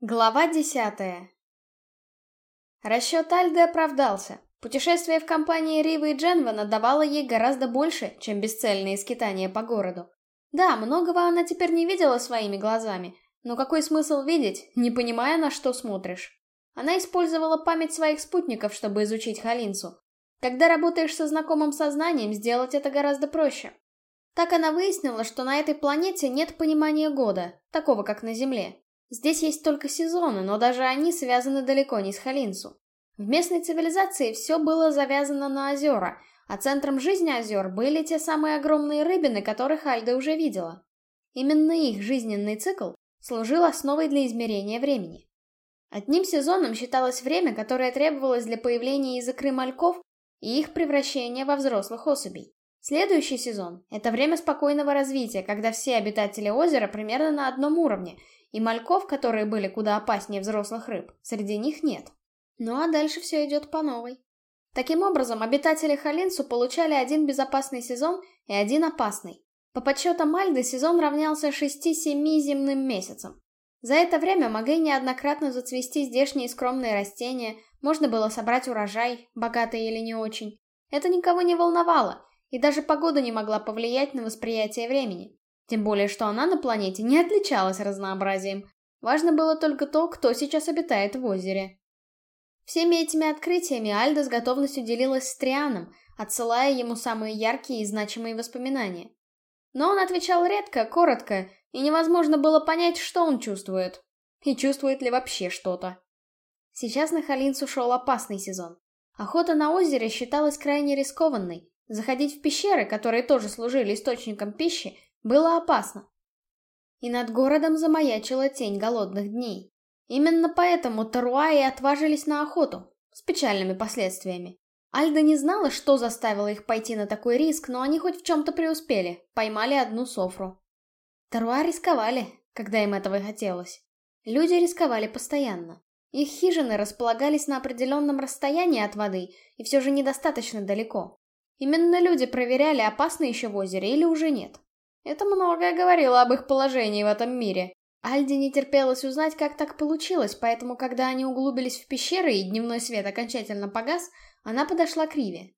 Глава десятая Расчет Альды оправдался. Путешествие в компании Ривы и Дженвана давало ей гораздо больше, чем бесцельные скитания по городу. Да, многого она теперь не видела своими глазами, но какой смысл видеть, не понимая, на что смотришь? Она использовала память своих спутников, чтобы изучить Халинцу. Когда работаешь со знакомым сознанием, сделать это гораздо проще. Так она выяснила, что на этой планете нет понимания года, такого как на Земле. Здесь есть только сезоны, но даже они связаны далеко не с Халинсу. В местной цивилизации все было завязано на озера, а центром жизни озер были те самые огромные рыбины, которых Альда уже видела. Именно их жизненный цикл служил основой для измерения времени. Одним сезоном считалось время, которое требовалось для появления из икры мальков и их превращения во взрослых особей. Следующий сезон — это время спокойного развития, когда все обитатели озера примерно на одном уровне, и мальков, которые были куда опаснее взрослых рыб, среди них нет. Ну а дальше все идет по новой. Таким образом, обитатели Халинсу получали один безопасный сезон и один опасный. По подсчетам Мальды сезон равнялся 6-7 земным месяцам. За это время могли неоднократно зацвести здешние скромные растения, можно было собрать урожай, богатый или не очень. Это никого не волновало, и даже погода не могла повлиять на восприятие времени. Тем более, что она на планете не отличалась разнообразием. Важно было только то, кто сейчас обитает в озере. Всеми этими открытиями Альда с готовностью делилась с Трианом, отсылая ему самые яркие и значимые воспоминания. Но он отвечал редко, коротко, и невозможно было понять, что он чувствует. И чувствует ли вообще что-то. Сейчас на Халинсу шел опасный сезон. Охота на озере считалась крайне рискованной. Заходить в пещеры, которые тоже служили источником пищи, было опасно. И над городом замаячила тень голодных дней. Именно поэтому Таруаи отважились на охоту, с печальными последствиями. Альда не знала, что заставило их пойти на такой риск, но они хоть в чем-то преуспели, поймали одну софру. Таруа рисковали, когда им этого хотелось. Люди рисковали постоянно. Их хижины располагались на определенном расстоянии от воды и все же недостаточно далеко. Именно люди проверяли, опасно еще в озере или уже нет. Это многое говорило об их положении в этом мире. Альде не терпелось узнать, как так получилось, поэтому, когда они углубились в пещеры и дневной свет окончательно погас, она подошла к Риве.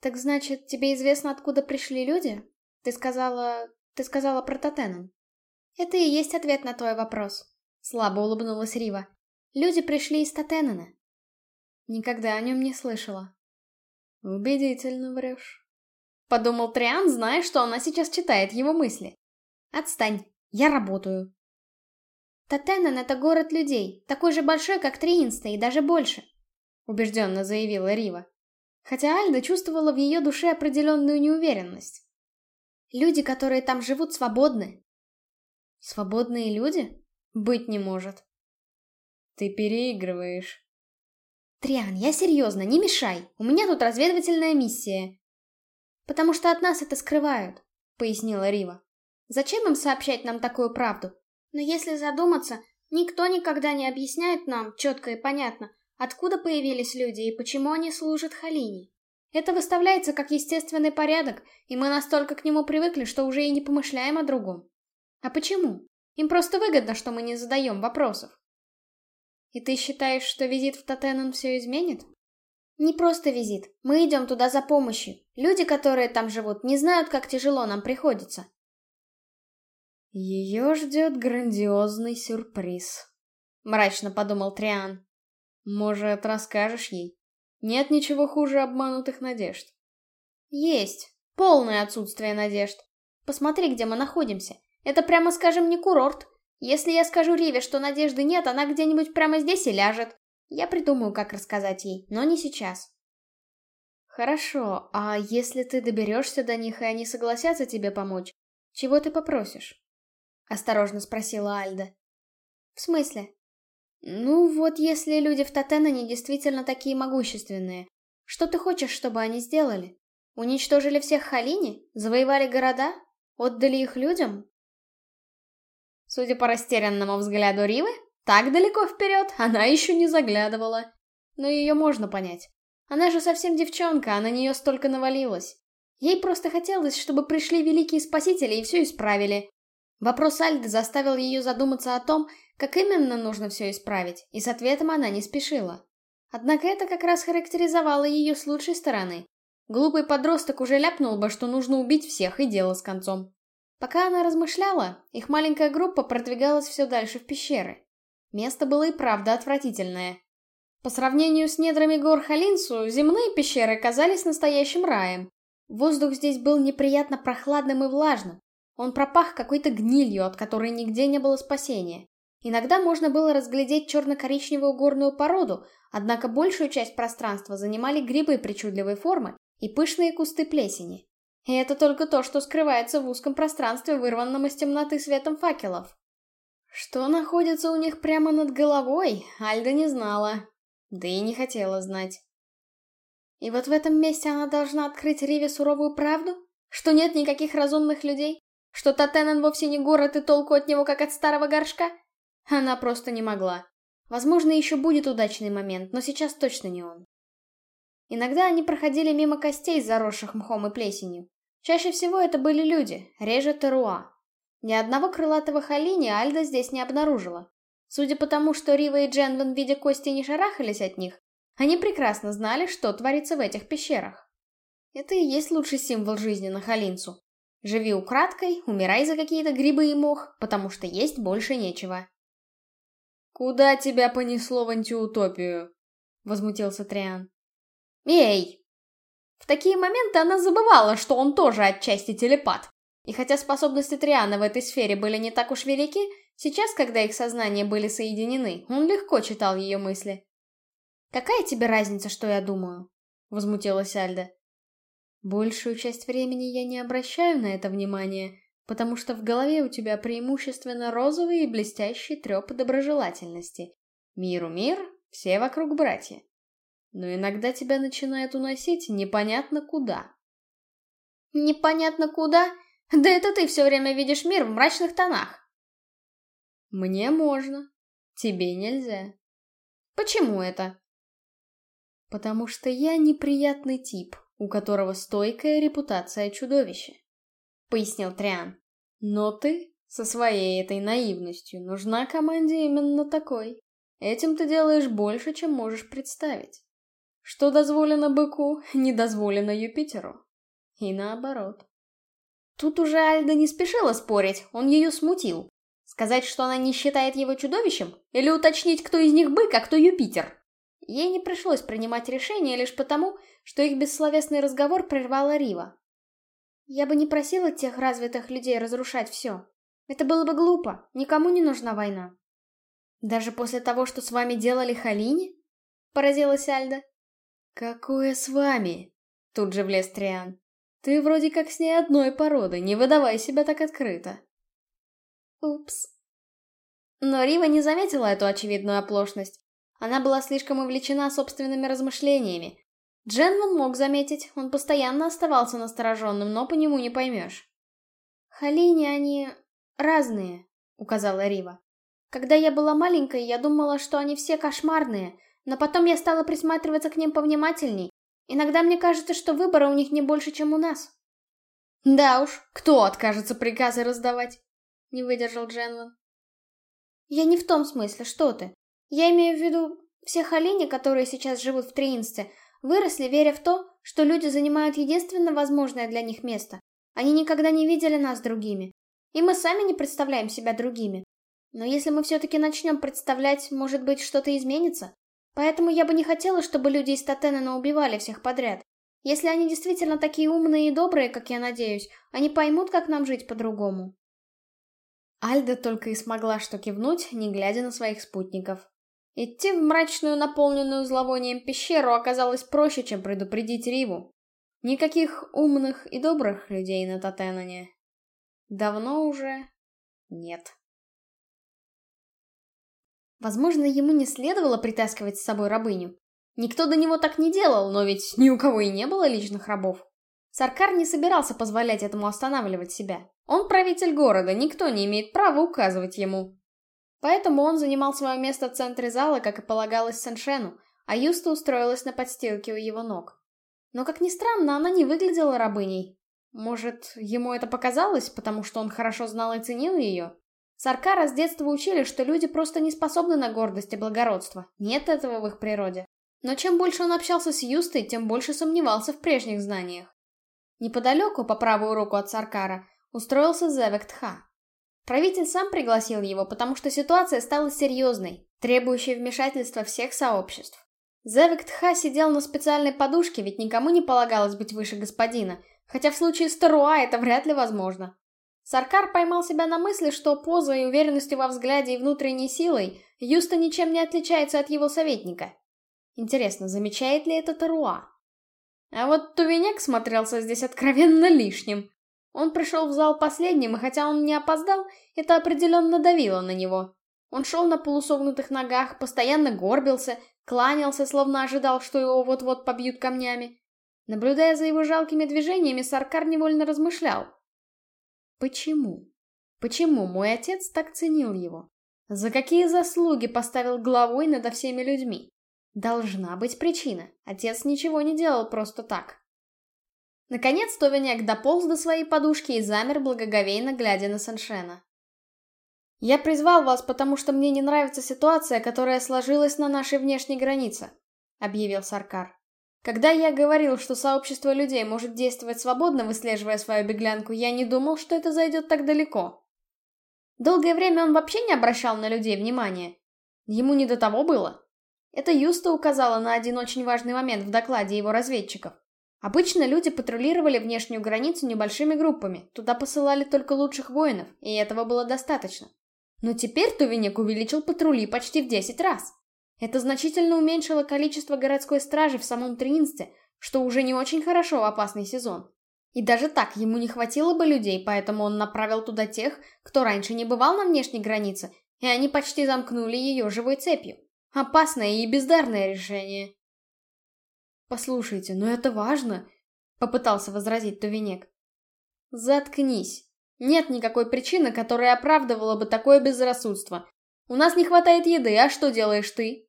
«Так значит, тебе известно, откуда пришли люди? Ты сказала... ты сказала про Тотеном». «Это и есть ответ на твой вопрос», — слабо улыбнулась Рива. «Люди пришли из Тотенена». Никогда о нем не слышала. «Убедительно врешь». Подумал Триан, зная, что она сейчас читает его мысли. Отстань, я работаю. Татенен — это город людей, такой же большой, как Триинста, и даже больше, убежденно заявила Рива. Хотя Альда чувствовала в ее душе определенную неуверенность. Люди, которые там живут, свободны. Свободные люди? Быть не может. Ты переигрываешь. Триан, я серьезно, не мешай. У меня тут разведывательная миссия. «Потому что от нас это скрывают», — пояснила Рива. «Зачем им сообщать нам такую правду? Но если задуматься, никто никогда не объясняет нам, четко и понятно, откуда появились люди и почему они служат Халине. Это выставляется как естественный порядок, и мы настолько к нему привыкли, что уже и не помышляем о другом. А почему? Им просто выгодно, что мы не задаем вопросов. И ты считаешь, что визит в Татенен все изменит? Не просто визит. Мы идем туда за помощью. Люди, которые там живут, не знают, как тяжело нам приходится. Ее ждет грандиозный сюрприз. Мрачно подумал Триан. Может, расскажешь ей? Нет ничего хуже обманутых надежд. Есть. Полное отсутствие надежд. Посмотри, где мы находимся. Это, прямо скажем, не курорт. Если я скажу Риве, что надежды нет, она где-нибудь прямо здесь и ляжет. Я придумаю, как рассказать ей, но не сейчас. Хорошо, а если ты доберешься до них, и они согласятся тебе помочь, чего ты попросишь? Осторожно спросила Альда. В смысле? Ну вот, если люди в Татенане действительно такие могущественные, что ты хочешь, чтобы они сделали? Уничтожили всех Халини? Завоевали города? Отдали их людям? Судя по растерянному взгляду Ривы, так далеко вперед она еще не заглядывала. Но ее можно понять. Она же совсем девчонка, а на нее столько навалилось. Ей просто хотелось, чтобы пришли великие спасители и все исправили. Вопрос Альды заставил ее задуматься о том, как именно нужно все исправить, и с ответом она не спешила. Однако это как раз характеризовало ее с лучшей стороны. Глупый подросток уже ляпнул бы, что нужно убить всех, и дело с концом. Пока она размышляла, их маленькая группа продвигалась все дальше в пещеры. Место было и правда отвратительное. По сравнению с недрами гор Халинсу, земные пещеры казались настоящим раем. Воздух здесь был неприятно прохладным и влажным. Он пропах какой-то гнилью, от которой нигде не было спасения. Иногда можно было разглядеть черно-коричневую горную породу, однако большую часть пространства занимали грибы причудливой формы и пышные кусты плесени. И это только то, что скрывается в узком пространстве, вырванном из темноты светом факелов. Что находится у них прямо над головой, Альда не знала. Да и не хотела знать. И вот в этом месте она должна открыть Риве суровую правду? Что нет никаких разумных людей? Что Татенен вовсе не город и толку от него, как от старого горшка? Она просто не могла. Возможно, еще будет удачный момент, но сейчас точно не он. Иногда они проходили мимо костей, заросших мхом и плесенью. Чаще всего это были люди, реже Теруа. Ни одного крылатого халини Альда здесь не обнаружила. Судя по тому, что Рива и Дженван, видя кости, не шарахались от них, они прекрасно знали, что творится в этих пещерах. Это и есть лучший символ жизни на Халинцу. Живи украдкой, умирай за какие-то грибы и мох, потому что есть больше нечего. «Куда тебя понесло в антиутопию?» — возмутился Триан. «Эй!» В такие моменты она забывала, что он тоже отчасти телепат. И хотя способности Триана в этой сфере были не так уж велики, сейчас, когда их сознания были соединены, он легко читал ее мысли. «Какая тебе разница, что я думаю?» — возмутилась Альда. «Большую часть времени я не обращаю на это внимания, потому что в голове у тебя преимущественно розовый и блестящий треп доброжелательности. Миру мир, все вокруг братья. Но иногда тебя начинает уносить непонятно куда. Непонятно куда? Да это ты все время видишь мир в мрачных тонах. Мне можно, тебе нельзя. Почему это? Потому что я неприятный тип, у которого стойкая репутация чудовища пояснил Триан. Но ты, со своей этой наивностью, нужна команде именно такой. Этим ты делаешь больше, чем можешь представить. Что дозволено быку, не дозволено Юпитеру. И наоборот. Тут уже Альда не спешила спорить, он ее смутил. Сказать, что она не считает его чудовищем? Или уточнить, кто из них бык, а кто Юпитер? Ей не пришлось принимать решение лишь потому, что их бессловесный разговор прервала Рива. Я бы не просила тех развитых людей разрушать все. Это было бы глупо, никому не нужна война. Даже после того, что с вами делали Халини? Поразилась Альда. Какое с вами? Тут же влез Триан. Ты вроде как с ней одной породы, не выдавай себя так открыто. Упс. Но Рива не заметила эту очевидную оплошность. Она была слишком увлечена собственными размышлениями, Дженван мог заметить, он постоянно оставался настороженным, но по нему не поймешь. «Халини, они... разные», — указала Рива. «Когда я была маленькой, я думала, что они все кошмарные, но потом я стала присматриваться к ним повнимательней. Иногда мне кажется, что выбора у них не больше, чем у нас». «Да уж, кто откажется приказы раздавать?» — не выдержал Дженван. «Я не в том смысле, что ты. Я имею в виду все халини, которые сейчас живут в Триинсте, Выросли, веря в то, что люди занимают единственно возможное для них место. Они никогда не видели нас другими. И мы сами не представляем себя другими. Но если мы все-таки начнем представлять, может быть, что-то изменится? Поэтому я бы не хотела, чтобы люди из Татенена убивали всех подряд. Если они действительно такие умные и добрые, как я надеюсь, они поймут, как нам жить по-другому. Альда только и смогла что кивнуть, не глядя на своих спутников. Идти в мрачную, наполненную зловонием пещеру оказалось проще, чем предупредить Риву. Никаких умных и добрых людей на Татеноне. Давно уже нет. Возможно, ему не следовало притаскивать с собой рабыню. Никто до него так не делал, но ведь ни у кого и не было личных рабов. Саркар не собирался позволять этому останавливать себя. Он правитель города, никто не имеет права указывать ему. Поэтому он занимал свое место в центре зала, как и полагалось Сэншену, а Юста устроилась на подстилке у его ног. Но, как ни странно, она не выглядела рабыней. Может, ему это показалось, потому что он хорошо знал и ценил ее? Саркара с детства учили, что люди просто не способны на гордость и благородство. Нет этого в их природе. Но чем больше он общался с Юстой, тем больше сомневался в прежних знаниях. Неподалеку, по правую руку от Саркара, устроился Зевектха. Правитель сам пригласил его, потому что ситуация стала серьезной, требующей вмешательства всех сообществ. Зевектха сидел на специальной подушке, ведь никому не полагалось быть выше господина, хотя в случае с Таруа это вряд ли возможно. Саркар поймал себя на мысли, что позой уверенностью во взгляде и внутренней силой Юста ничем не отличается от его советника. Интересно, замечает ли это Таруа? А вот Тувенек смотрелся здесь откровенно лишним. Он пришел в зал последним, и хотя он не опоздал, это определенно давило на него. Он шел на полусогнутых ногах, постоянно горбился, кланялся, словно ожидал, что его вот-вот побьют камнями. Наблюдая за его жалкими движениями, Саркар невольно размышлял. Почему? Почему мой отец так ценил его? За какие заслуги поставил главой над всеми людьми? Должна быть причина. Отец ничего не делал просто так. Наконец Товиняк дополз до своей подушки и замер, благоговейно глядя на Саншена. «Я призвал вас, потому что мне не нравится ситуация, которая сложилась на нашей внешней границе», — объявил Саркар. «Когда я говорил, что сообщество людей может действовать свободно, выслеживая свою беглянку, я не думал, что это зайдет так далеко. Долгое время он вообще не обращал на людей внимания. Ему не до того было. Это Юста указала на один очень важный момент в докладе его разведчиков. Обычно люди патрулировали внешнюю границу небольшими группами, туда посылали только лучших воинов, и этого было достаточно. Но теперь Тувенек увеличил патрули почти в 10 раз. Это значительно уменьшило количество городской стражи в самом Тринсте, что уже не очень хорошо в опасный сезон. И даже так ему не хватило бы людей, поэтому он направил туда тех, кто раньше не бывал на внешней границе, и они почти замкнули ее живой цепью. Опасное и бездарное решение. «Послушайте, но это важно», — попытался возразить Тувенек. «Заткнись», нет никакой причины, которая оправдывала бы такое безрассудство. У нас не хватает еды, а что делаешь ты?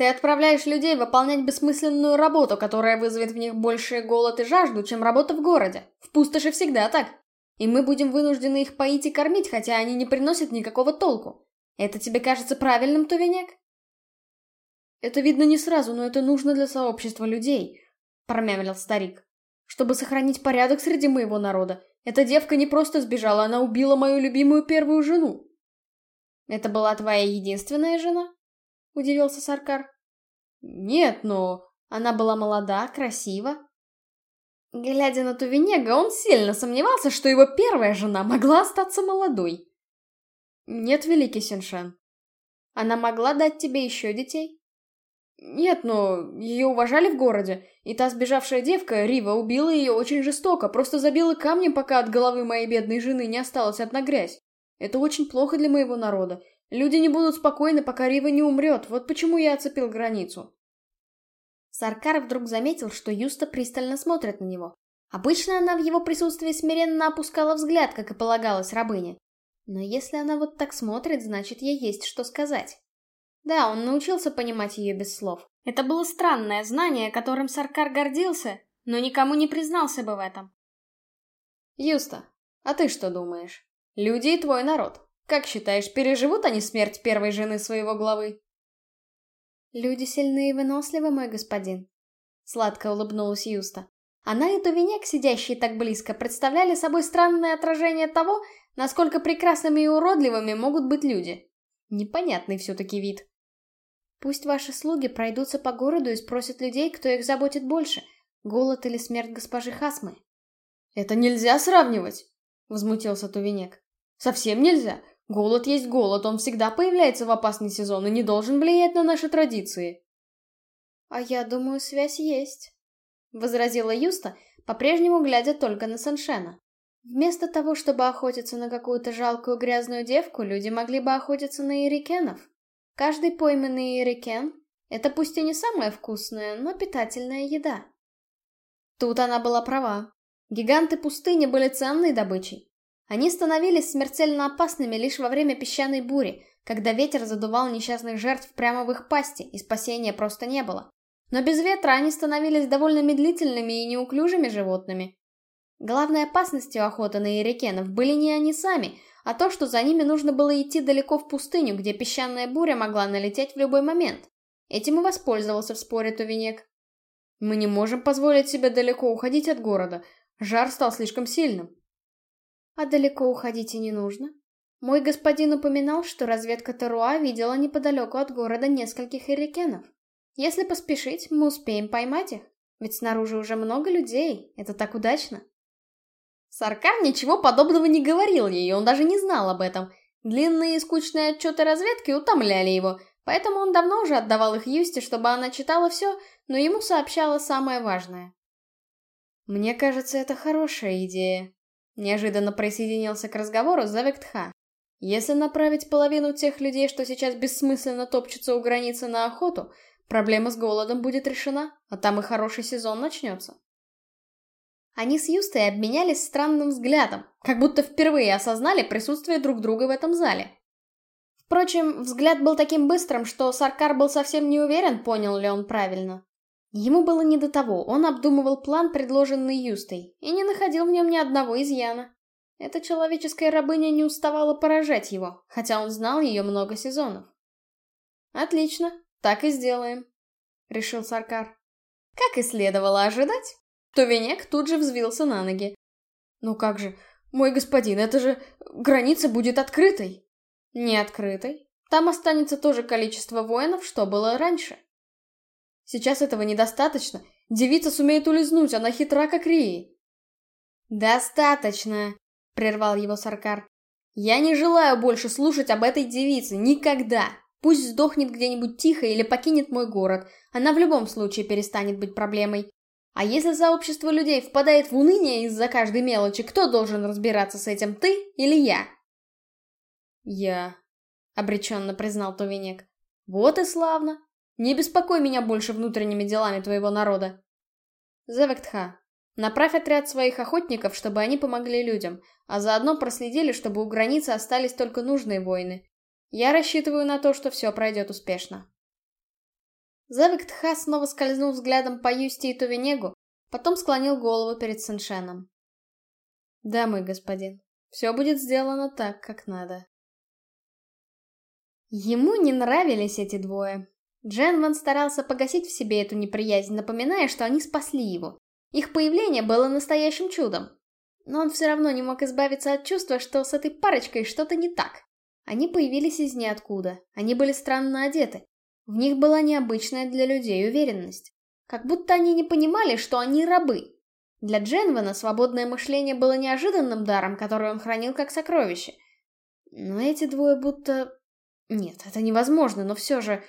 Ты отправляешь людей выполнять бессмысленную работу, которая вызовет в них больший голод и жажду, чем работа в городе. В пустоши всегда так. И мы будем вынуждены их поить и кормить, хотя они не приносят никакого толку. Это тебе кажется правильным, Тувенек? Это видно не сразу, но это нужно для сообщества людей, промямлил старик. Чтобы сохранить порядок среди моего народа, эта девка не просто сбежала, она убила мою любимую первую жену. Это была твоя единственная жена? Удивился Саркар. Нет, но она была молода, красива. Глядя на Тувенега, он сильно сомневался, что его первая жена могла остаться молодой. Нет, великий Синшен. Она могла дать тебе еще детей? Нет, но ее уважали в городе, и та сбежавшая девка, Рива, убила ее очень жестоко, просто забила камнем, пока от головы моей бедной жены не осталась одна грязь. Это очень плохо для моего народа. Люди не будут спокойны, пока Рива не умрет, вот почему я оцепил границу. Саркар вдруг заметил, что Юста пристально смотрит на него. Обычно она в его присутствии смиренно опускала взгляд, как и полагалось рабыне. Но если она вот так смотрит, значит, ей есть что сказать. Да, он научился понимать ее без слов. Это было странное знание, которым Саркар гордился, но никому не признался бы в этом. Юста, а ты что думаешь? Люди и твой народ. Как считаешь, переживут они смерть первой жены своего главы? Люди сильны и выносливы, мой господин. Сладко улыбнулась Юста. Она и Тувенек, сидящие так близко, представляли собой странное отражение того, насколько прекрасными и уродливыми могут быть люди. Непонятный все-таки вид. Пусть ваши слуги пройдутся по городу и спросят людей, кто их заботит больше, голод или смерть госпожи Хасмы. Это нельзя сравнивать, возмутился Тувенек. Совсем нельзя. Голод есть голод, он всегда появляется в опасный сезон и не должен влиять на наши традиции. А я думаю, связь есть, возразила Юста, по-прежнему глядя только на Саншена. Вместо того, чтобы охотиться на какую-то жалкую грязную девку, люди могли бы охотиться на ирикенов. Каждый пойманный ирикен — это пусть и не самая вкусная, но питательная еда. Тут она была права. Гиганты пустыни были ценной добычей. Они становились смертельно опасными лишь во время песчаной бури, когда ветер задувал несчастных жертв прямо в их пасти, и спасения просто не было. Но без ветра они становились довольно медлительными и неуклюжими животными. Главной опасностью охоты на ирикенов были не они сами, а то, что за ними нужно было идти далеко в пустыню, где песчаная буря могла налететь в любой момент. Этим и воспользовался в споре Тувенек. Мы не можем позволить себе далеко уходить от города. Жар стал слишком сильным. А далеко уходить и не нужно. Мой господин упоминал, что разведка Таруа видела неподалеку от города нескольких ирикенов. Если поспешить, мы успеем поймать их. Ведь снаружи уже много людей. Это так удачно. Саркар ничего подобного не говорил ей, он даже не знал об этом. Длинные и скучные отчеты разведки утомляли его, поэтому он давно уже отдавал их Юсте, чтобы она читала все, но ему сообщала самое важное. «Мне кажется, это хорошая идея», — неожиданно присоединился к разговору Завектха. «Если направить половину тех людей, что сейчас бессмысленно топчутся у границы на охоту, проблема с голодом будет решена, а там и хороший сезон начнется». Они с Юстой обменялись странным взглядом, как будто впервые осознали присутствие друг друга в этом зале. Впрочем, взгляд был таким быстрым, что Саркар был совсем не уверен, понял ли он правильно. Ему было не до того, он обдумывал план, предложенный Юстой, и не находил в нем ни одного изъяна. Эта человеческая рабыня не уставала поражать его, хотя он знал ее много сезонов. «Отлично, так и сделаем», — решил Саркар. Как и следовало ожидать, Тувенек тут же взвился на ноги. «Ну как же, мой господин, это же... граница будет открытой!» «Не открытой. Там останется то же количество воинов, что было раньше», Сейчас этого недостаточно. Девица сумеет улизнуть, она хитра, как Рии. «Достаточно!» — прервал его Саркар. «Я не желаю больше слушать об этой девице. Никогда! Пусть сдохнет где-нибудь тихо или покинет мой город. Она в любом случае перестанет быть проблемой. А если сообщество людей впадает в уныние из-за каждой мелочи, кто должен разбираться с этим, ты или я?» «Я», — обреченно признал Тувенек. «Вот и славно. Не беспокой меня больше внутренними делами твоего народа. Зевектха, направь отряд своих охотников, чтобы они помогли людям, а заодно проследили, чтобы у границы остались только нужные воины. Я рассчитываю на то, что все пройдет успешно. Зевектха снова скользнул взглядом по Юсти и Тувенегу, потом склонил голову перед Сеншеном. Да, мой господин, все будет сделано так, как надо. Ему не нравились эти двое, Дженван старался погасить в себе эту неприязнь, напоминая, что они спасли его. Их появление было настоящим чудом. Но он все равно не мог избавиться от чувства, что с этой парочкой что-то не так. Они появились из ниоткуда, они были странно одеты. В них была необычная для людей уверенность. Как будто они не понимали, что они рабы. Для Дженвана свободное мышление было неожиданным даром, который он хранил как сокровище. Но эти двое будто... Нет, это невозможно, но все же...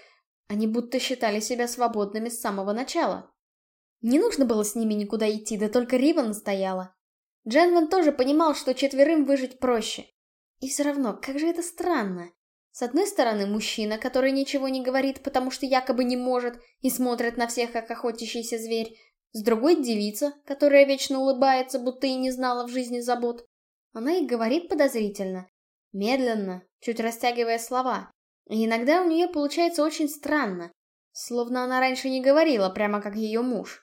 Они будто считали себя свободными с самого начала. Не нужно было с ними никуда идти, да только Рива настояла. Дженван тоже понимал, что четверым выжить проще. И все равно, как же это странно. С одной стороны, мужчина, который ничего не говорит, потому что якобы не может, и смотрит на всех, как охотящийся зверь. С другой — девица, которая вечно улыбается, будто и не знала в жизни забот. Она и говорит подозрительно. Медленно, чуть растягивая слова. И иногда у нее получается очень странно, словно она раньше не говорила, прямо как ее муж.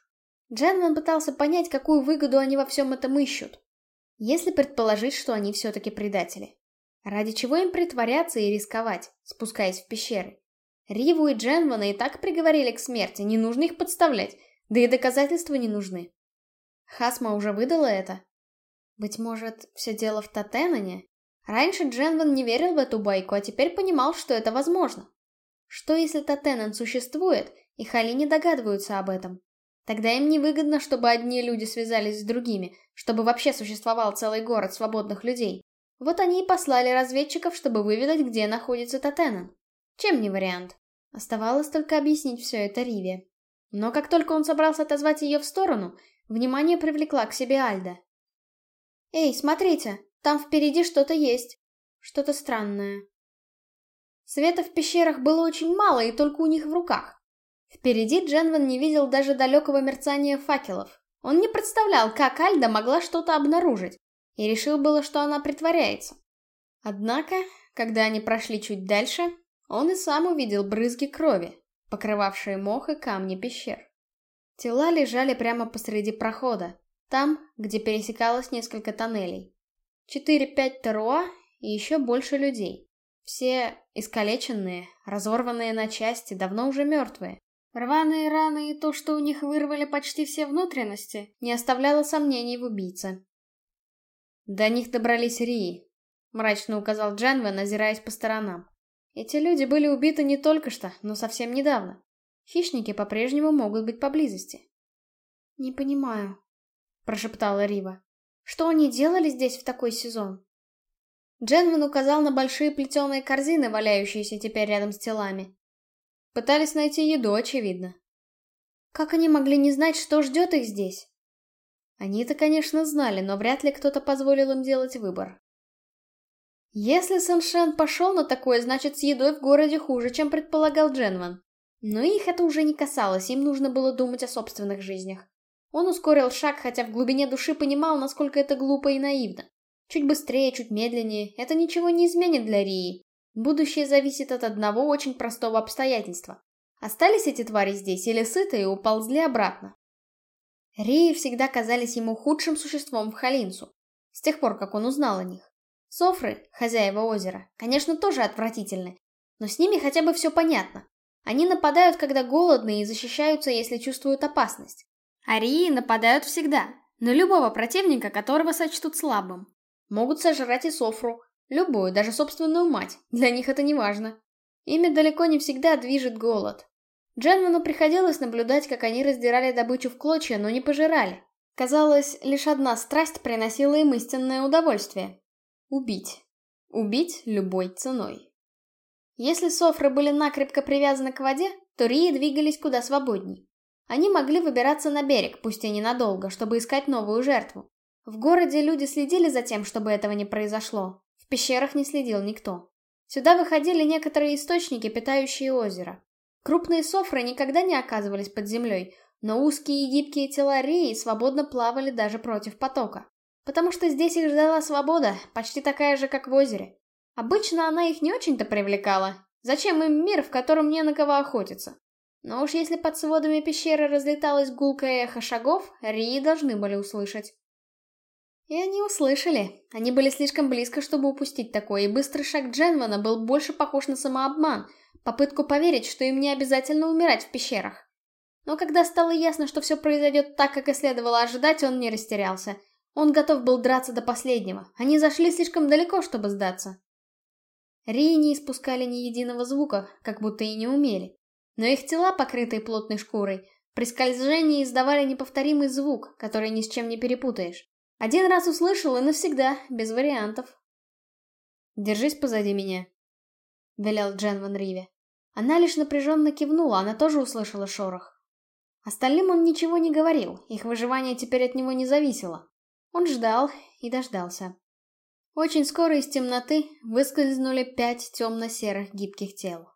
Дженман пытался понять, какую выгоду они во всем этом ищут. Если предположить, что они все-таки предатели. Ради чего им притворяться и рисковать, спускаясь в пещеры? Риву и Дженвана и так приговорили к смерти, не нужно их подставлять, да и доказательства не нужны. Хасма уже выдала это? Быть может, все дело в Татенане? Раньше Дженван не верил в эту байку, а теперь понимал, что это возможно. Что если Татенен существует, и Хали не догадываются об этом? Тогда им невыгодно, чтобы одни люди связались с другими, чтобы вообще существовал целый город свободных людей. Вот они и послали разведчиков, чтобы выведать, где находится Татенен. Чем не вариант? Оставалось только объяснить все это Риве. Но как только он собрался отозвать ее в сторону, внимание привлекла к себе Альда. «Эй, смотрите!» Там впереди что-то есть. Что-то странное. Света в пещерах было очень мало, и только у них в руках. Впереди Дженван не видел даже далекого мерцания факелов. Он не представлял, как Альда могла что-то обнаружить, и решил было, что она притворяется. Однако, когда они прошли чуть дальше, он и сам увидел брызги крови, покрывавшие мох и камни пещер. Тела лежали прямо посреди прохода, Там, где пересекалось несколько тоннелей. Четыре-пять теруа и еще больше людей. Все искалеченные, разорванные на части, давно уже мертвые. Рваные раны и то, что у них вырвали почти все внутренности, не оставляло сомнений в убийце. До них добрались Рии, мрачно указал Дженвен, озираясь по сторонам. Эти люди были убиты не только что, но совсем недавно. Хищники по-прежнему могут быть поблизости. «Не понимаю», — прошептала Рива. «Что они делали здесь в такой сезон?» Дженвин указал на большие плетеные корзины, валяющиеся теперь рядом с телами. Пытались найти еду, очевидно. Как они могли не знать, что ждет их здесь? Они-то, конечно, знали, но вряд ли кто-то позволил им делать выбор. Если Сэншен пошел на такое, значит, с едой в городе хуже, чем предполагал Дженван. Но их это уже не касалось, им нужно было думать о собственных жизнях. Он ускорил шаг, хотя в глубине души понимал, насколько это глупо и наивно. Чуть быстрее, чуть медленнее, это ничего не изменит для Рии. Будущее зависит от одного очень простого обстоятельства. Остались эти твари здесь или сыты и уползли обратно? Рии всегда казались ему худшим существом в Халинсу, с тех пор, как он узнал о них. Софры, хозяева озера, конечно, тоже отвратительны, но с ними хотя бы все понятно. Они нападают, когда голодны и защищаются, если чувствуют опасность. Арии нападают всегда, на любого противника, которого сочтут слабым. Могут сожрать и Софру, любую, даже собственную мать, для них это не важно. Ими далеко не всегда движет голод. Дженману приходилось наблюдать, как они раздирали добычу в клочья, но не пожирали. Казалось, лишь одна страсть приносила им истинное удовольствие Убить. Убить любой ценой. Если софры были накрепко привязаны к воде, то рии двигались куда свободней. Они могли выбираться на берег, пусть и ненадолго, чтобы искать новую жертву. В городе люди следили за тем, чтобы этого не произошло. В пещерах не следил никто. Сюда выходили некоторые источники, питающие озеро. Крупные софры никогда не оказывались под землей, но узкие и гибкие тела рии свободно плавали даже против потока. Потому что здесь их ждала свобода, почти такая же, как в озере. Обычно она их не очень-то привлекала. Зачем им мир, в котором не на кого охотиться? Но уж если под сводами пещеры разлеталось гулкое эхо шагов, Рии должны были услышать. И они услышали. Они были слишком близко, чтобы упустить такое, и быстрый шаг Дженмана был больше похож на самообман, попытку поверить, что им не обязательно умирать в пещерах. Но когда стало ясно, что все произойдет так, как и следовало ожидать, он не растерялся. Он готов был драться до последнего. Они зашли слишком далеко, чтобы сдаться. Рии не испускали ни единого звука, как будто и не умели. Но их тела, покрытые плотной шкурой, при скольжении издавали неповторимый звук, который ни с чем не перепутаешь. Один раз услышал и навсегда, без вариантов. «Держись позади меня», — велел Джен Ван Риве. Она лишь напряженно кивнула, она тоже услышала шорох. Остальным он ничего не говорил, их выживание теперь от него не зависело. Он ждал и дождался. Очень скоро из темноты выскользнули пять темно-серых гибких тел.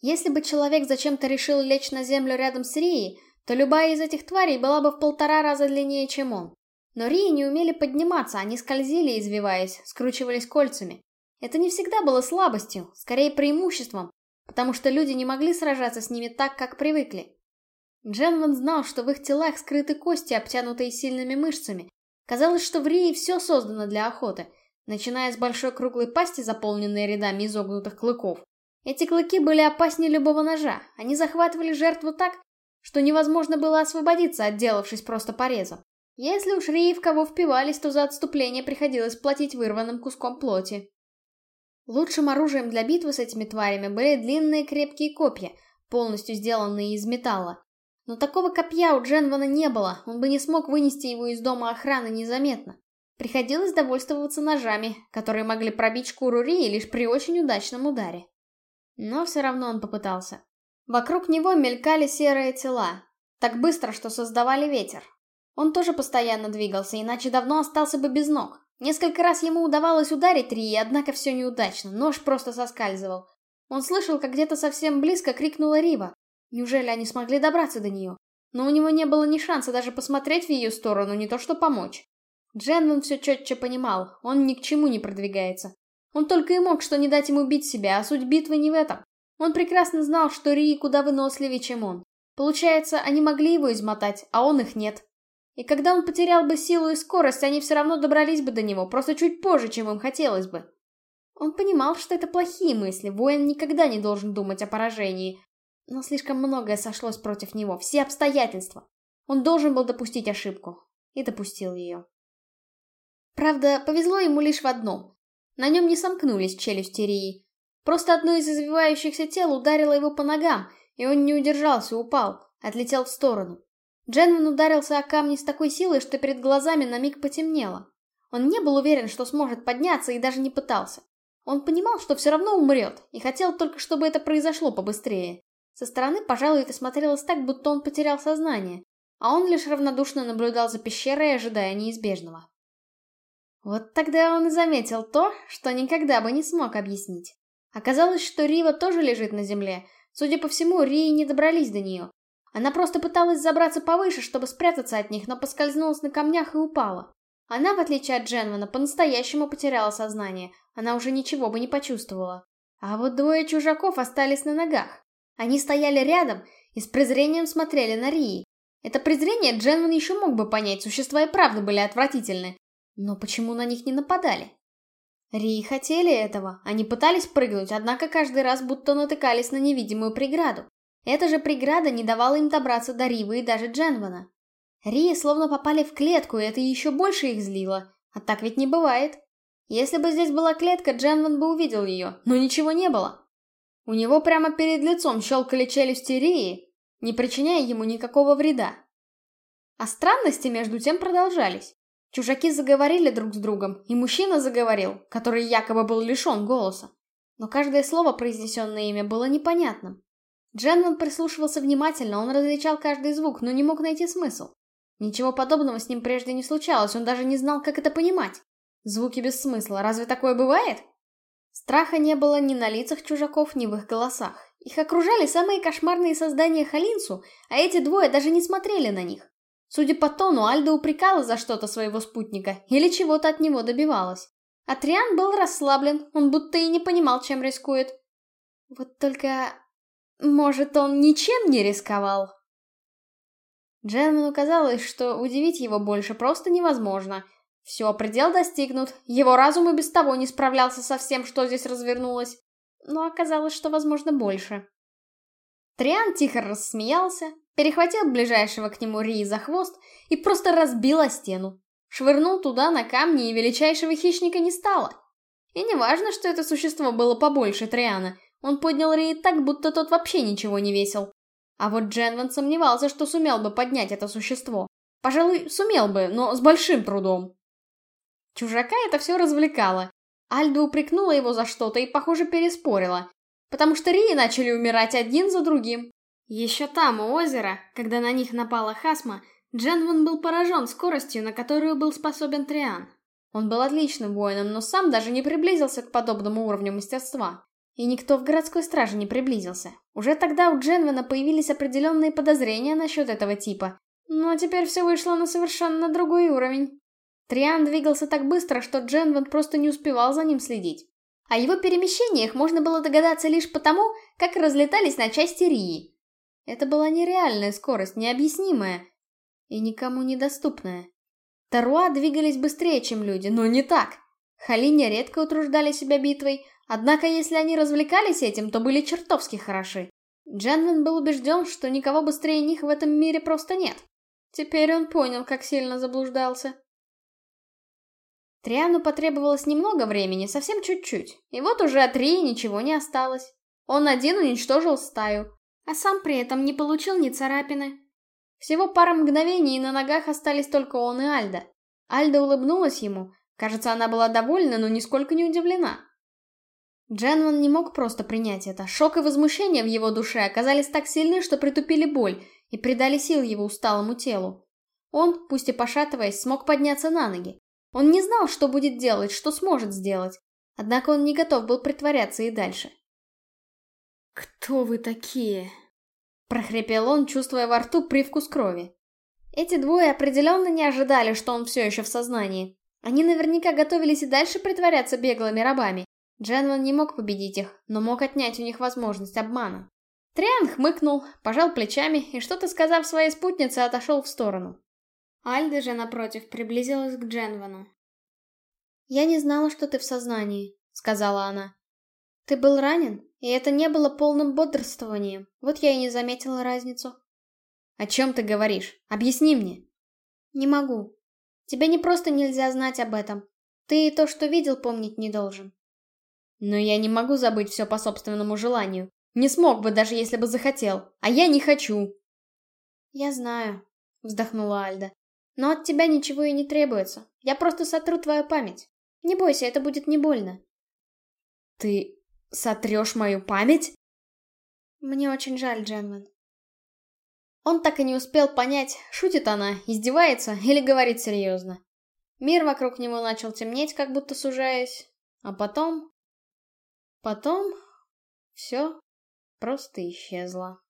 Если бы человек зачем-то решил лечь на землю рядом с Рией, то любая из этих тварей была бы в полтора раза длиннее, чем он. Но Рии не умели подниматься, они скользили, извиваясь, скручивались кольцами. Это не всегда было слабостью, скорее преимуществом, потому что люди не могли сражаться с ними так, как привыкли. Дженван знал, что в их телах скрыты кости, обтянутые сильными мышцами, Казалось, что в Рии все создано для охоты, начиная с большой круглой пасти, заполненной рядами изогнутых клыков. Эти клыки были опаснее любого ножа, они захватывали жертву так, что невозможно было освободиться, отделавшись просто порезом. Если уж Рии в кого впивались, то за отступление приходилось платить вырванным куском плоти. Лучшим оружием для битвы с этими тварями были длинные крепкие копья, полностью сделанные из металла. Но такого копья у Дженвана не было, он бы не смог вынести его из дома охраны незаметно. Приходилось довольствоваться ножами, которые могли пробить шкуру Рии лишь при очень удачном ударе. Но все равно он попытался. Вокруг него мелькали серые тела, так быстро, что создавали ветер. Он тоже постоянно двигался, иначе давно остался бы без ног. Несколько раз ему удавалось ударить Рии, однако все неудачно, нож просто соскальзывал. Он слышал, как где-то совсем близко крикнула Рива, Неужели они смогли добраться до нее? Но у него не было ни шанса даже посмотреть в ее сторону, не то что помочь. Дженвин все четче понимал, он ни к чему не продвигается. Он только и мог что не дать ему бить себя, а суть битвы не в этом. Он прекрасно знал, что Рии куда выносливее, чем он. Получается, они могли его измотать, а он их нет. И когда он потерял бы силу и скорость, они все равно добрались бы до него, просто чуть позже, чем им хотелось бы. Он понимал, что это плохие мысли, воин никогда не должен думать о поражении. Но слишком многое сошлось против него, все обстоятельства. Он должен был допустить ошибку. И допустил ее. Правда, повезло ему лишь в одном. На нем не сомкнулись челюсти Рии. Просто одно из извивающихся тел ударило его по ногам, и он не удержался, упал, отлетел в сторону. Дженвин ударился о камни с такой силой, что перед глазами на миг потемнело. Он не был уверен, что сможет подняться, и даже не пытался. Он понимал, что все равно умрет, и хотел только, чтобы это произошло побыстрее. Со стороны, пожалуй, это смотрелось так, будто он потерял сознание, а он лишь равнодушно наблюдал за пещерой, ожидая неизбежного. Вот тогда он и заметил то, что никогда бы не смог объяснить. Оказалось, что Рива тоже лежит на земле. Судя по всему, Рии не добрались до нее. Она просто пыталась забраться повыше, чтобы спрятаться от них, но поскользнулась на камнях и упала. Она, в отличие от Дженвана, по-настоящему потеряла сознание. Она уже ничего бы не почувствовала. А вот двое чужаков остались на ногах. Они стояли рядом и с презрением смотрели на Рии. Это презрение Дженван еще мог бы понять, существа и правда были отвратительны. Но почему на них не нападали? Рии хотели этого, они пытались прыгнуть, однако каждый раз будто натыкались на невидимую преграду. Эта же преграда не давала им добраться до Ривы и даже Дженвана. Рии словно попали в клетку, и это еще больше их злило. А так ведь не бывает. Если бы здесь была клетка, Дженван бы увидел ее, но ничего не было. У него прямо перед лицом щелкали челюсти Рии, не причиняя ему никакого вреда. А странности между тем продолжались. Чужаки заговорили друг с другом, и мужчина заговорил, который якобы был лишен голоса. Но каждое слово, произнесенное ими, было непонятным. Дженван прислушивался внимательно, он различал каждый звук, но не мог найти смысл. Ничего подобного с ним прежде не случалось, он даже не знал, как это понимать. Звуки без смысла, разве такое бывает? Страха не было ни на лицах чужаков, ни в их голосах. Их окружали самые кошмарные создания Халинсу, а эти двое даже не смотрели на них. Судя по тону, Альда упрекала за что-то своего спутника или чего-то от него добивалась. А Триан был расслаблен, он будто и не понимал, чем рискует. Вот только... Может, он ничем не рисковал? Дженману казалось, что удивить его больше просто невозможно. Все, предел достигнут, его разум и без того не справлялся со всем, что здесь развернулось. Но оказалось, что возможно больше. Триан тихо рассмеялся, перехватил ближайшего к нему Рии за хвост и просто разбил о стену. Швырнул туда на камни, и величайшего хищника не стало. И не важно, что это существо было побольше Триана, он поднял Рии так, будто тот вообще ничего не весил. А вот Дженван сомневался, что сумел бы поднять это существо. Пожалуй, сумел бы, но с большим трудом. Чужака это все развлекало. Альда упрекнула его за что-то и, похоже, переспорила. Потому что Рии начали умирать один за другим. Еще там, у озера, когда на них напала Хасма, Дженван был поражен скоростью, на которую был способен Триан. Он был отличным воином, но сам даже не приблизился к подобному уровню мастерства. И никто в городской страже не приблизился. Уже тогда у Дженвана появились определенные подозрения насчет этого типа. Но теперь все вышло на совершенно другой уровень. Триан двигался так быстро, что Дженван просто не успевал за ним следить. О его перемещениях можно было догадаться лишь потому, как разлетались на части Рии. Это была нереальная скорость, необъяснимая и никому недоступная. Таруа двигались быстрее, чем люди, но не так. Халине редко утруждали себя битвой, однако если они развлекались этим, то были чертовски хороши. Дженвин был убежден, что никого быстрее них в этом мире просто нет. Теперь он понял, как сильно заблуждался. Триану потребовалось немного времени, совсем чуть-чуть, и вот уже от Рии ничего не осталось. Он один уничтожил стаю, а сам при этом не получил ни царапины. Всего пара мгновений, и на ногах остались только он и Альда. Альда улыбнулась ему. Кажется, она была довольна, но нисколько не удивлена. Дженван не мог просто принять это. Шок и возмущение в его душе оказались так сильны, что притупили боль и придали сил его усталому телу. Он, пусть и пошатываясь, смог подняться на ноги. Он не знал, что будет делать, что сможет сделать. Однако он не готов был притворяться и дальше. «Кто вы такие?» прохрипел он, чувствуя во рту привкус крови. Эти двое определенно не ожидали, что он все еще в сознании. Они наверняка готовились и дальше притворяться беглыми рабами. Дженван не мог победить их, но мог отнять у них возможность обмана. Триан хмыкнул, пожал плечами и, что-то сказав своей спутнице, отошел в сторону. Альда же, напротив, приблизилась к Дженвану. «Я не знала, что ты в сознании», — сказала она. «Ты был ранен, и это не было полным бодрствованием. Вот я и не заметила разницу». «О чем ты говоришь? Объясни мне». «Не могу. Тебе не просто нельзя знать об этом. Ты и то, что видел, помнить не должен». «Но я не могу забыть все по собственному желанию. Не смог бы, даже если бы захотел. А я не хочу». «Я знаю», — вздохнула Альда. «Но от тебя ничего и не требуется. Я просто сотру твою память. Не бойся, это будет не больно». «Ты сотрешь мою память?» «Мне очень жаль, Дженвин». Он так и не успел понять, шутит она, издевается или говорит серьезно. Мир вокруг него начал темнеть, как будто сужаясь. А потом... Потом... Все просто исчезло.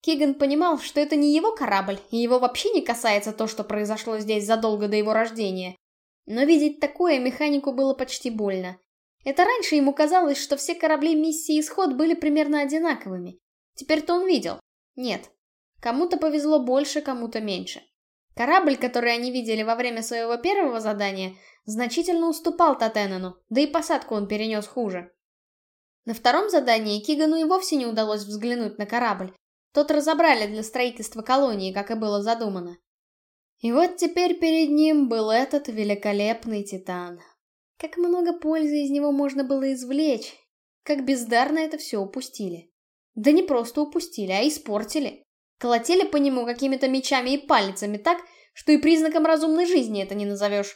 Киган понимал, что это не его корабль, и его вообще не касается то, что произошло здесь задолго до его рождения. Но видеть такое механику было почти больно. Это раньше ему казалось, что все корабли миссии «Исход» были примерно одинаковыми. Теперь-то он видел. Нет. Кому-то повезло больше, кому-то меньше. Корабль, который они видели во время своего первого задания, значительно уступал Татенану, да и посадку он перенес хуже. На втором задании Кигану и вовсе не удалось взглянуть на корабль, тот разобрали для строительства колонии, как и было задумано. И вот теперь перед ним был этот великолепный Титан. Как много пользы из него можно было извлечь, как бездарно это все упустили. Да не просто упустили, а испортили. Колотили по нему какими-то мечами и пальцами так, что и признаком разумной жизни это не назовешь.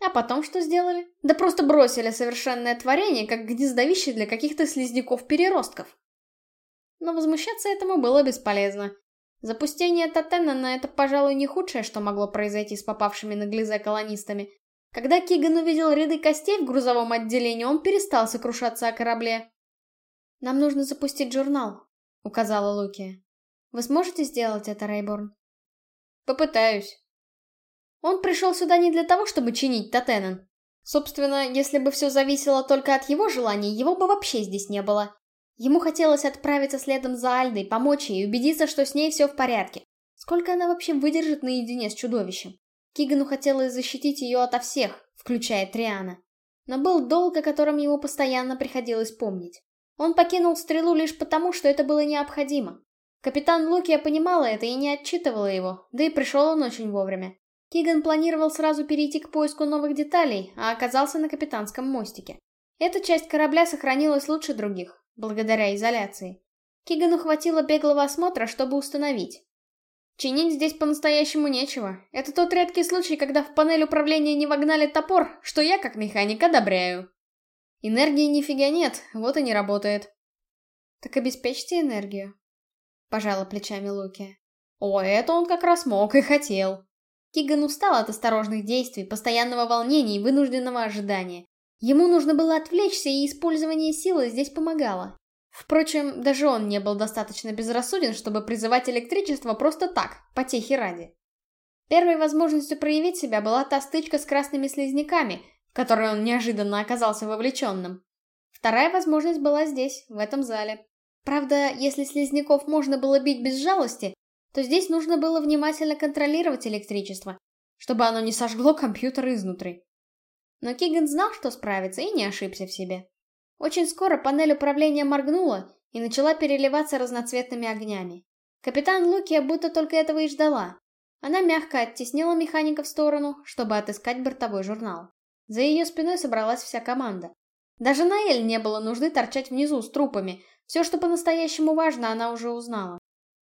А потом что сделали? Да просто бросили совершенное творение, как гнездовище для каких-то слизняков-переростков. Но возмущаться этому было бесполезно. Запустение Татеннена — это, пожалуй, не худшее, что могло произойти с попавшими на Глизе колонистами. Когда Киган увидел ряды костей в грузовом отделении, он перестал сокрушаться о корабле. «Нам нужно запустить журнал», — указала Луки. «Вы сможете сделать это, Рейборн?» «Попытаюсь». Он пришел сюда не для того, чтобы чинить Татенен. Собственно, если бы все зависело только от его желаний, его бы вообще здесь не было. Ему хотелось отправиться следом за Альдой, помочь ей убедиться, что с ней все в порядке. Сколько она вообще выдержит наедине с чудовищем? Кигану хотелось защитить ее ото всех, включая Триана. Но был долг, о котором ему постоянно приходилось помнить. Он покинул стрелу лишь потому, что это было необходимо. Капитан Лукия понимала это и не отчитывала его, да и пришел он очень вовремя. Киган планировал сразу перейти к поиску новых деталей, а оказался на капитанском мостике. Эта часть корабля сохранилась лучше других, благодаря изоляции. Кигану хватило беглого осмотра, чтобы установить. Чинить здесь по-настоящему нечего. Это тот редкий случай, когда в панель управления не вогнали топор, что я, как механик, одобряю. Энергии нифига нет, вот и не работает. Так обеспечьте энергию. Пожала плечами Луки. О, это он как раз мог и хотел. Киган устал от осторожных действий, постоянного волнения и вынужденного ожидания. Ему нужно было отвлечься, и использование силы здесь помогало. Впрочем, даже он не был достаточно безрассуден, чтобы призывать электричество просто так, потехи ради. Первой возможностью проявить себя была та стычка с красными слизняками, в которой он неожиданно оказался вовлеченным. Вторая возможность была здесь, в этом зале. Правда, если слизняков можно было бить без жалости, то здесь нужно было внимательно контролировать электричество, чтобы оно не сожгло компьютер изнутри. Но Киган знал, что справится, и не ошибся в себе. Очень скоро панель управления моргнула и начала переливаться разноцветными огнями. Капитан Лукия будто только этого и ждала. Она мягко оттеснила механика в сторону, чтобы отыскать бортовой журнал. За ее спиной собралась вся команда. Даже Наэль не было нужды торчать внизу с трупами. Все, что по-настоящему важно, она уже узнала.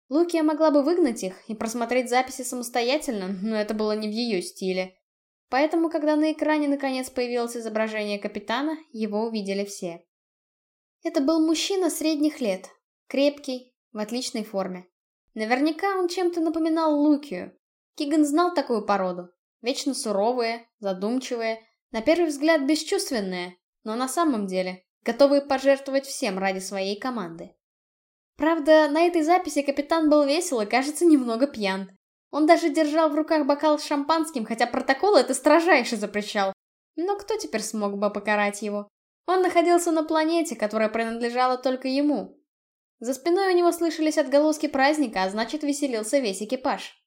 Лукия могла бы выгнать их и просмотреть записи самостоятельно, но это было не в ее стиле. Поэтому, когда на экране наконец появилось изображение капитана, его увидели все. Это был мужчина средних лет, крепкий, в отличной форме. Наверняка он чем-то напоминал Лукию. Киган знал такую породу. Вечно суровые, задумчивые, на первый взгляд бесчувственные, но на самом деле готовые пожертвовать всем ради своей команды. Правда, на этой записи капитан был весел и, кажется, немного пьян. Он даже держал в руках бокал с шампанским, хотя протокол это строжайше запрещал. Но кто теперь смог бы покарать его? Он находился на планете, которая принадлежала только ему. За спиной у него слышались отголоски праздника, а значит, веселился весь экипаж.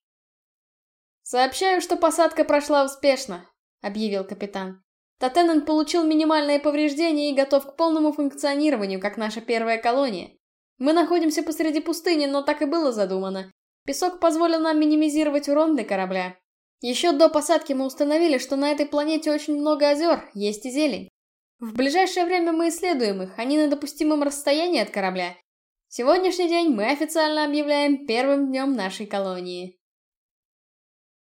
«Сообщаю, что посадка прошла успешно», — объявил капитан. Татенен получил минимальные повреждения и готов к полному функционированию, как наша первая колония. Мы находимся посреди пустыни, но так и было задумано. Песок позволил нам минимизировать урон для корабля. Еще до посадки мы установили, что на этой планете очень много озер, есть и зелень. В ближайшее время мы исследуем их, они на допустимом расстоянии от корабля. Сегодняшний день мы официально объявляем первым днем нашей колонии.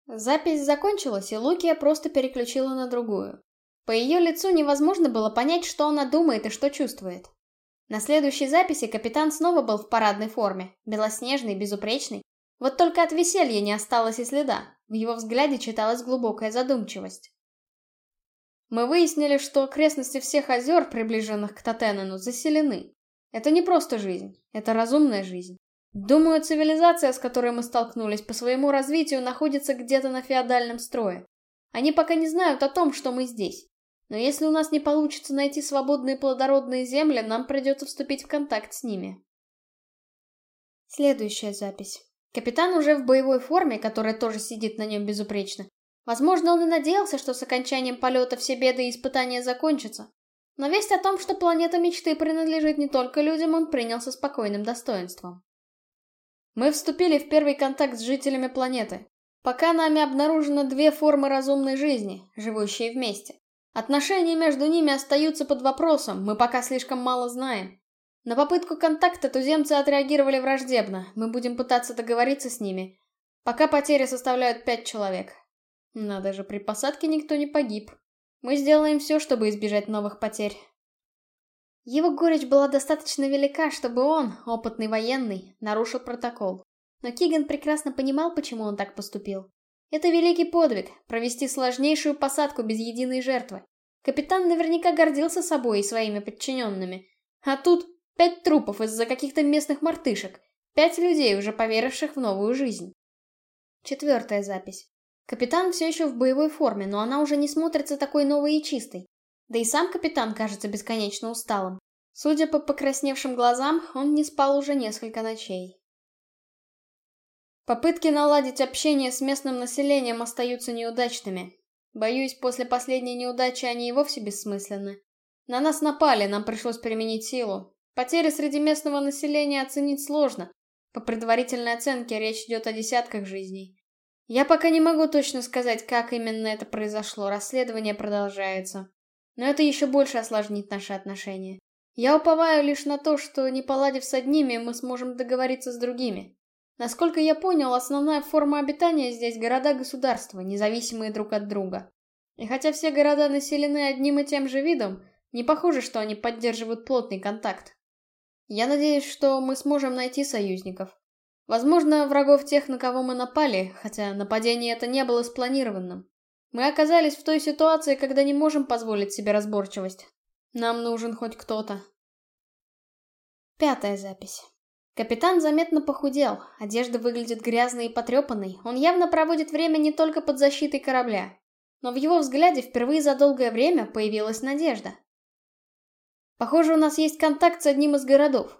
Запись закончилась, и Лукия просто переключила на другую. По ее лицу невозможно было понять, что она думает и что чувствует. На следующей записи капитан снова был в парадной форме, белоснежный, безупречный. Вот только от веселья не осталось и следа, в его взгляде читалась глубокая задумчивость. Мы выяснили, что окрестности всех озер, приближенных к Татенену, заселены. Это не просто жизнь, это разумная жизнь. Думаю, цивилизация, с которой мы столкнулись, по своему развитию находится где-то на феодальном строе. Они пока не знают о том, что мы здесь. Но если у нас не получится найти свободные плодородные земли, нам придется вступить в контакт с ними. Следующая запись. Капитан уже в боевой форме, которая тоже сидит на нем безупречно. Возможно, он и надеялся, что с окончанием полета все беды и испытания закончатся. Но весть о том, что планета мечты принадлежит не только людям, он принял со спокойным достоинством. Мы вступили в первый контакт с жителями планеты. Пока нами обнаружено две формы разумной жизни, живущие вместе. Отношения между ними остаются под вопросом, мы пока слишком мало знаем. На попытку контакта туземцы отреагировали враждебно, мы будем пытаться договориться с ними. Пока потери составляют пять человек. Надо же, при посадке никто не погиб. Мы сделаем все, чтобы избежать новых потерь. Его горечь была достаточно велика, чтобы он, опытный военный, нарушил протокол. Но Киган прекрасно понимал, почему он так поступил. Это великий подвиг — провести сложнейшую посадку без единой жертвы. Капитан наверняка гордился собой и своими подчиненными. А тут пять трупов из-за каких-то местных мартышек. Пять людей, уже поверивших в новую жизнь. Четвертая запись. Капитан все еще в боевой форме, но она уже не смотрится такой новой и чистой. Да и сам капитан кажется бесконечно усталым. Судя по покрасневшим глазам, он не спал уже несколько ночей. Попытки наладить общение с местным населением остаются неудачными. Боюсь, после последней неудачи они и вовсе бессмысленны. На нас напали, нам пришлось применить силу. Потери среди местного населения оценить сложно. По предварительной оценке речь идет о десятках жизней. Я пока не могу точно сказать, как именно это произошло, расследование продолжается. Но это еще больше осложнит наши отношения. Я уповаю лишь на то, что, не поладив с одними, мы сможем договориться с другими. Насколько я понял, основная форма обитания здесь города-государства, независимые друг от друга. И хотя все города населены одним и тем же видом, не похоже, что они поддерживают плотный контакт. Я надеюсь, что мы сможем найти союзников. Возможно, врагов тех, на кого мы напали, хотя нападение это не было спланированным. Мы оказались в той ситуации, когда не можем позволить себе разборчивость. Нам нужен хоть кто-то. Пятая запись. Капитан заметно похудел, одежда выглядит грязной и потрепанной, он явно проводит время не только под защитой корабля. Но в его взгляде впервые за долгое время появилась надежда. Похоже, у нас есть контакт с одним из городов.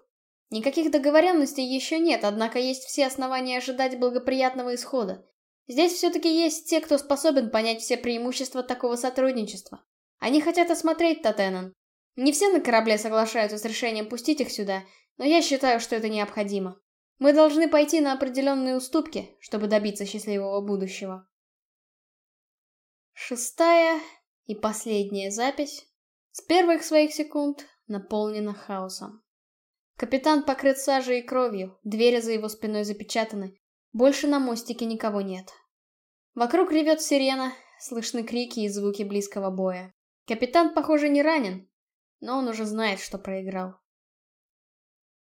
Никаких договоренностей еще нет, однако есть все основания ожидать благоприятного исхода. Здесь все-таки есть те, кто способен понять все преимущества такого сотрудничества. Они хотят осмотреть Татенан. Не все на корабле соглашаются с решением пустить их сюда, но я считаю, что это необходимо. Мы должны пойти на определенные уступки, чтобы добиться счастливого будущего. Шестая и последняя запись с первых своих секунд наполнена хаосом. Капитан покрыт сажей и кровью, двери за его спиной запечатаны. Больше на мостике никого нет. Вокруг ревет сирена, слышны крики и звуки близкого боя. Капитан, похоже, не ранен, но он уже знает, что проиграл.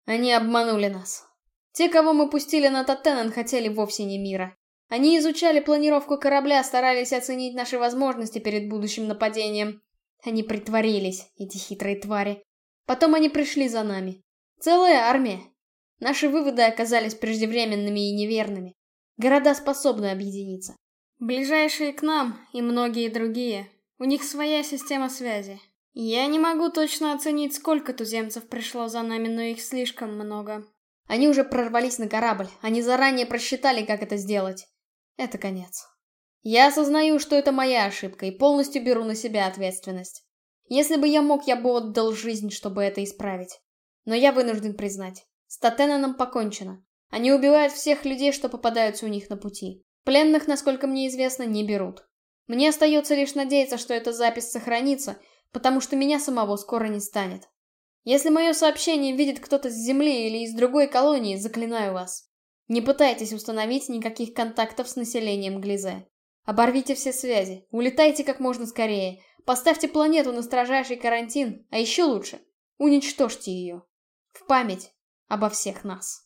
Они обманули нас. Те, кого мы пустили на Тотенен, хотели вовсе не мира. Они изучали планировку корабля, старались оценить наши возможности перед будущим нападением. Они притворились, эти хитрые твари. Потом они пришли за нами. Целая армия. Наши выводы оказались преждевременными и неверными. Города способны объединиться. Ближайшие к нам и многие другие. У них своя система связи. Я не могу точно оценить, сколько туземцев пришло за нами, но их слишком много. Они уже прорвались на корабль, они заранее просчитали, как это сделать. Это конец. Я осознаю, что это моя ошибка, и полностью беру на себя ответственность. Если бы я мог, я бы отдал жизнь, чтобы это исправить. Но я вынужден признать, с Татенаном покончено. Они убивают всех людей, что попадаются у них на пути. Пленных, насколько мне известно, не берут. Мне остается лишь надеяться, что эта запись сохранится, потому что меня самого скоро не станет. Если мое сообщение видит кто-то с Земли или из другой колонии, заклинаю вас. Не пытайтесь установить никаких контактов с населением Глизе. Оборвите все связи, улетайте как можно скорее, поставьте планету на строжайший карантин, а еще лучше, уничтожьте ее. В память обо всех нас.